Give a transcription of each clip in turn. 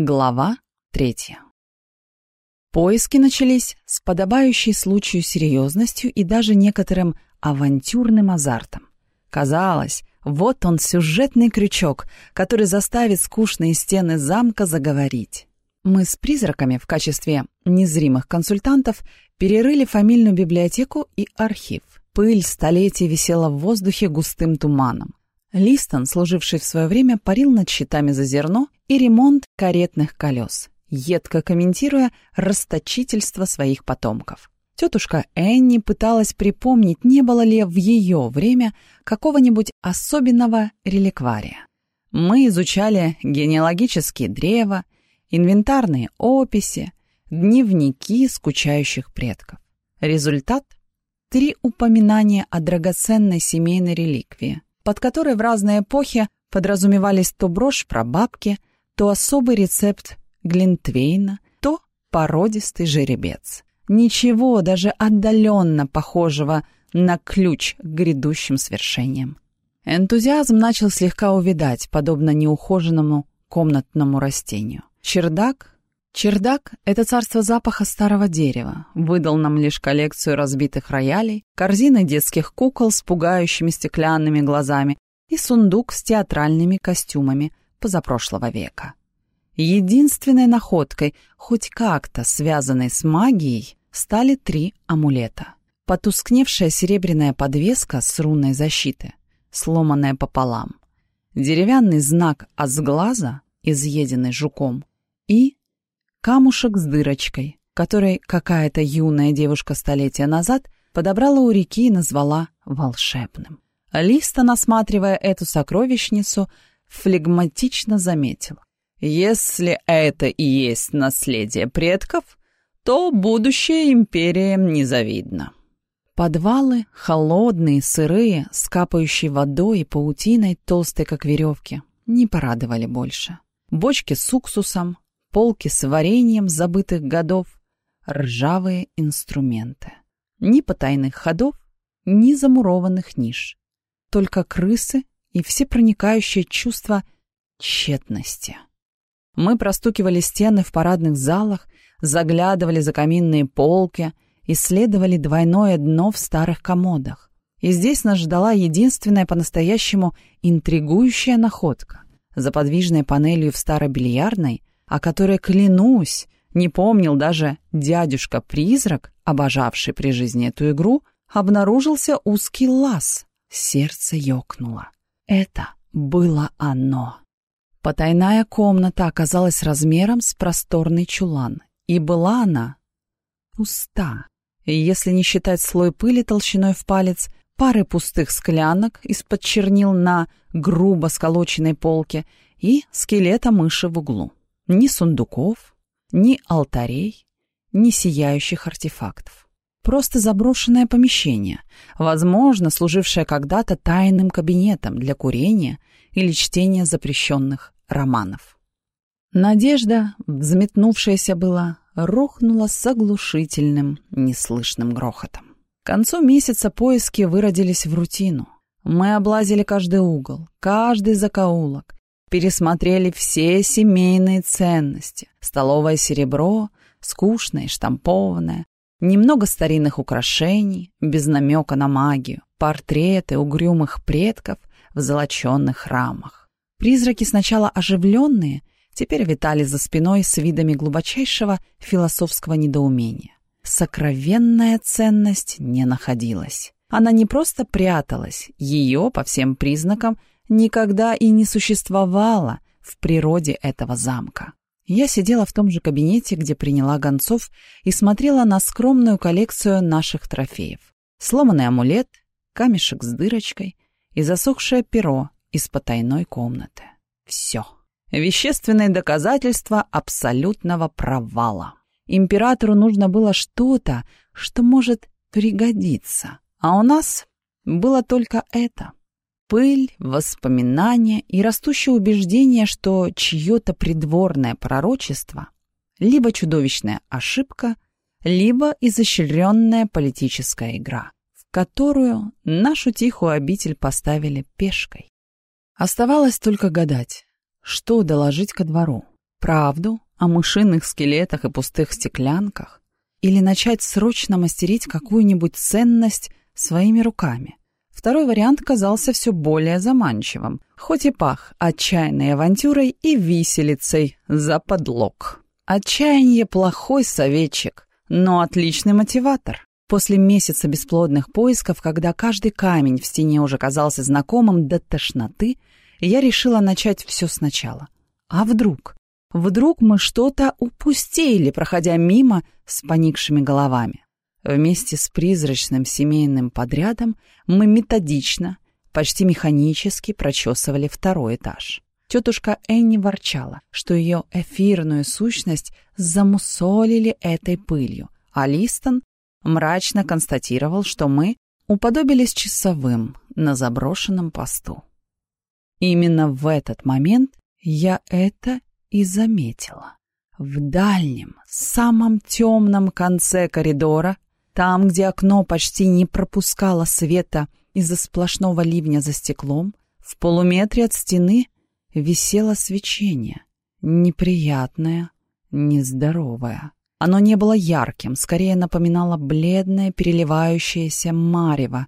Глава третья. Поиски начались с подобающей случаю серьезностью и даже некоторым авантюрным азартом. Казалось, вот он сюжетный крючок, который заставит скучные стены замка заговорить. Мы с призраками в качестве незримых консультантов перерыли фамильную библиотеку и архив. Пыль столетий висела в воздухе густым туманом. Листон, служивший в свое время, парил над счетами за зерно и ремонт каретных колес, едко комментируя расточительство своих потомков. Тетушка Энни пыталась припомнить, не было ли в ее время какого-нибудь особенного реликвария. Мы изучали генеалогические древа, инвентарные описи, дневники скучающих предков. Результат — три упоминания о драгоценной семейной реликвии, под которой в разные эпохи подразумевались то брошь про бабки, то особый рецепт глинтвейна, то породистый жеребец. Ничего даже отдаленно похожего на ключ к грядущим свершениям. Энтузиазм начал слегка увидать, подобно неухоженному комнатному растению. Чердак, Чердак — это царство запаха старого дерева, выдал нам лишь коллекцию разбитых роялей, корзины детских кукол с пугающими стеклянными глазами и сундук с театральными костюмами позапрошлого века. Единственной находкой, хоть как-то связанной с магией, стали три амулета. Потускневшая серебряная подвеска с рунной защиты, сломанная пополам, деревянный знак от сглаза, изъеденный жуком, и камушек с дырочкой, который какая-то юная девушка столетия назад подобрала у реки и назвала волшебным. Листон, насматривая эту сокровищницу, флегматично заметил. «Если это и есть наследие предков, то будущее империи незавидно». Подвалы холодные, сырые, с капающей водой и паутиной, толстой как веревки, не порадовали больше. Бочки с уксусом, полки с вареньем забытых годов, ржавые инструменты. Ни потайных ходов, ни замурованных ниш. Только крысы и всепроникающее чувство тщетности. Мы простукивали стены в парадных залах, заглядывали за каминные полки, исследовали двойное дно в старых комодах. И здесь нас ждала единственная по-настоящему интригующая находка. За подвижной панелью в старой бильярдной о которой, клянусь, не помнил даже дядюшка-призрак, обожавший при жизни эту игру, обнаружился узкий лаз. Сердце ёкнуло. Это было оно. Потайная комната оказалась размером с просторный чулан, и была она пуста. Если не считать слой пыли толщиной в палец, пары пустых склянок из-под чернил на грубо сколоченной полке и скелета мыши в углу. Ни сундуков, ни алтарей, ни сияющих артефактов. Просто заброшенное помещение, возможно, служившее когда-то тайным кабинетом для курения или чтения запрещенных романов. Надежда, взметнувшаяся была, рухнула с оглушительным, неслышным грохотом. К концу месяца поиски выродились в рутину. Мы облазили каждый угол, каждый закоулок, пересмотрели все семейные ценности. Столовое серебро, скучное, штампованное, немного старинных украшений, без намека на магию, портреты угрюмых предков в золоченных рамах. Призраки сначала оживленные, теперь витали за спиной с видами глубочайшего философского недоумения. Сокровенная ценность не находилась. Она не просто пряталась, ее, по всем признакам, никогда и не существовало в природе этого замка. Я сидела в том же кабинете, где приняла гонцов, и смотрела на скромную коллекцию наших трофеев. Сломанный амулет, камешек с дырочкой и засохшее перо из потайной комнаты. Все. Вещественные доказательства абсолютного провала. Императору нужно было что-то, что может пригодиться. А у нас было только это пыль, воспоминания и растущее убеждение, что чье-то придворное пророчество — либо чудовищная ошибка, либо изощренная политическая игра, в которую нашу тихую обитель поставили пешкой. Оставалось только гадать, что доложить ко двору. Правду о мышиных скелетах и пустых стеклянках? Или начать срочно мастерить какую-нибудь ценность своими руками? Второй вариант казался все более заманчивым, хоть и пах отчаянной авантюрой и виселицей за подлог. Отчаяние – плохой советчик, но отличный мотиватор. После месяца бесплодных поисков, когда каждый камень в стене уже казался знакомым до тошноты, я решила начать все сначала. А вдруг? Вдруг мы что-то упустили, проходя мимо с поникшими головами. Вместе с призрачным семейным подрядом мы методично, почти механически прочесывали второй этаж. Тетушка Энни ворчала, что ее эфирную сущность замусолили этой пылью, а Листон мрачно констатировал, что мы уподобились часовым на заброшенном посту. Именно в этот момент я это и заметила. В дальнем, самом темном конце коридора там, где окно почти не пропускало света из-за сплошного ливня за стеклом, в полуметре от стены висело свечение. Неприятное, нездоровое. Оно не было ярким, скорее напоминало бледное, переливающееся марево,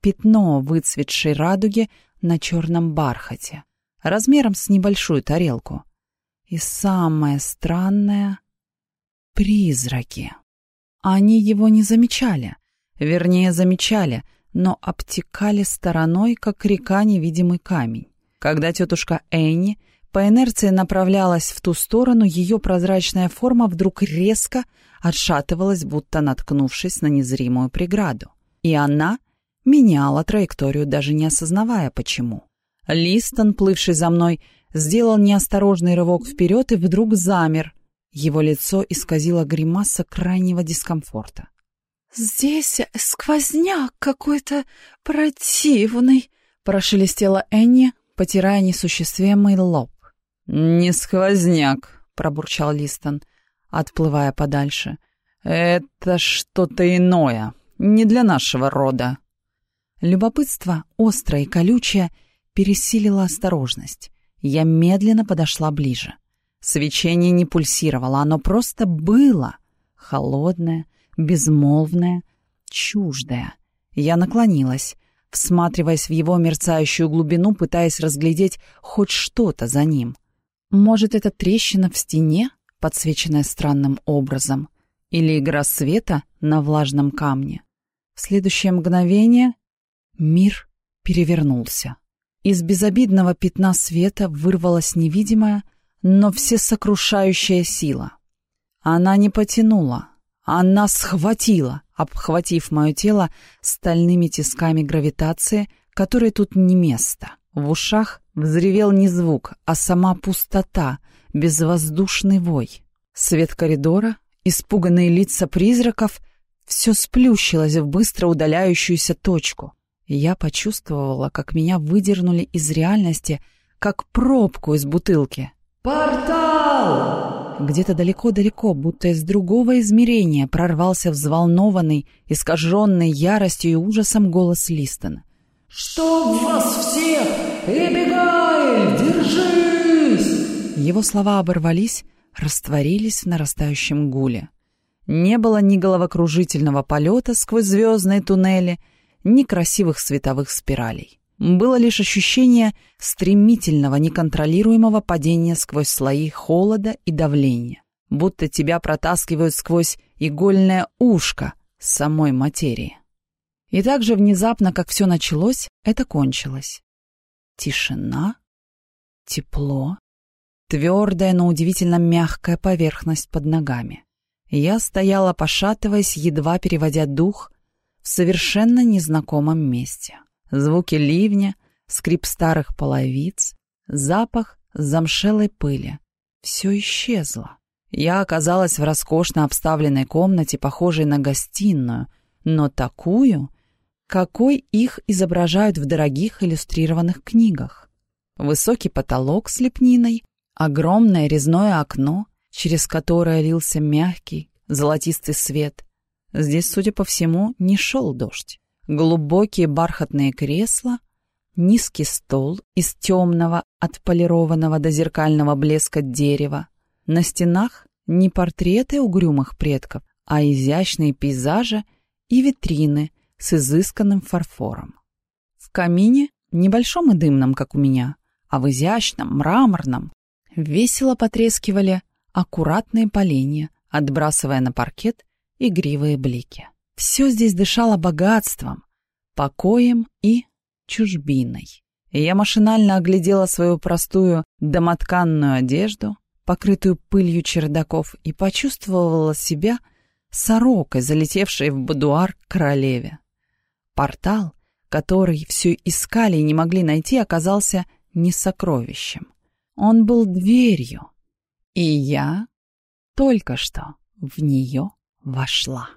пятно выцветшей радуги на черном бархате, размером с небольшую тарелку. И самое странное — призраки. Они его не замечали. Вернее, замечали, но обтекали стороной, как река невидимый камень. Когда тетушка Энни по инерции направлялась в ту сторону, ее прозрачная форма вдруг резко отшатывалась, будто наткнувшись на незримую преграду. И она меняла траекторию, даже не осознавая почему. Листон, плывший за мной, сделал неосторожный рывок вперед и вдруг замер, его лицо исказило гримаса крайнего дискомфорта. «Здесь сквозняк какой-то противный», — прошелестела Энни, потирая несуществимый лоб. «Не сквозняк», — пробурчал Листон, отплывая подальше. «Это что-то иное, не для нашего рода». Любопытство, острое и колючее, пересилило осторожность. Я медленно подошла ближе. Свечение не пульсировало, оно просто было. Холодное, безмолвное, чуждое. Я наклонилась, всматриваясь в его мерцающую глубину, пытаясь разглядеть хоть что-то за ним. Может, это трещина в стене, подсвеченная странным образом, или игра света на влажном камне. В следующее мгновение мир перевернулся. Из безобидного пятна света вырвалась невидимая, но всесокрушающая сила. Она не потянула, она схватила, обхватив мое тело стальными тисками гравитации, которой тут не место. В ушах взревел не звук, а сама пустота, безвоздушный вой. Свет коридора, испуганные лица призраков — все сплющилось в быстро удаляющуюся точку. Я почувствовала, как меня выдернули из реальности, как пробку из бутылки. «Портал!» Где-то далеко-далеко, будто из другого измерения, прорвался взволнованный, искаженный яростью и ужасом голос Листона. «Чтоб вас всех! Эбигайль, держись!» Его слова оборвались, растворились в нарастающем гуле. Не было ни головокружительного полета сквозь звездные туннели, ни красивых световых спиралей. Было лишь ощущение стремительного, неконтролируемого падения сквозь слои холода и давления, будто тебя протаскивают сквозь игольное ушко самой материи. И так же внезапно, как все началось, это кончилось. Тишина, тепло, твердая, но удивительно мягкая поверхность под ногами. Я стояла, пошатываясь, едва переводя дух, в совершенно незнакомом месте звуки ливня, скрип старых половиц, запах замшелой пыли. Все исчезло. Я оказалась в роскошно обставленной комнате, похожей на гостиную, но такую, какой их изображают в дорогих иллюстрированных книгах. Высокий потолок с лепниной, огромное резное окно, через которое лился мягкий, золотистый свет. Здесь, судя по всему, не шел дождь глубокие бархатные кресла, низкий стол из темного, отполированного до зеркального блеска дерева. На стенах не портреты угрюмых предков, а изящные пейзажи и витрины с изысканным фарфором. В камине, небольшом и дымном, как у меня, а в изящном, мраморном, весело потрескивали аккуратные поленья, отбрасывая на паркет игривые блики. Все здесь дышало богатством, покоем и чужбиной. Я машинально оглядела свою простую домотканную одежду, покрытую пылью чердаков, и почувствовала себя сорокой, залетевшей в бадуар к королеве. Портал, который все искали и не могли найти, оказался не сокровищем. Он был дверью, и я только что в нее вошла.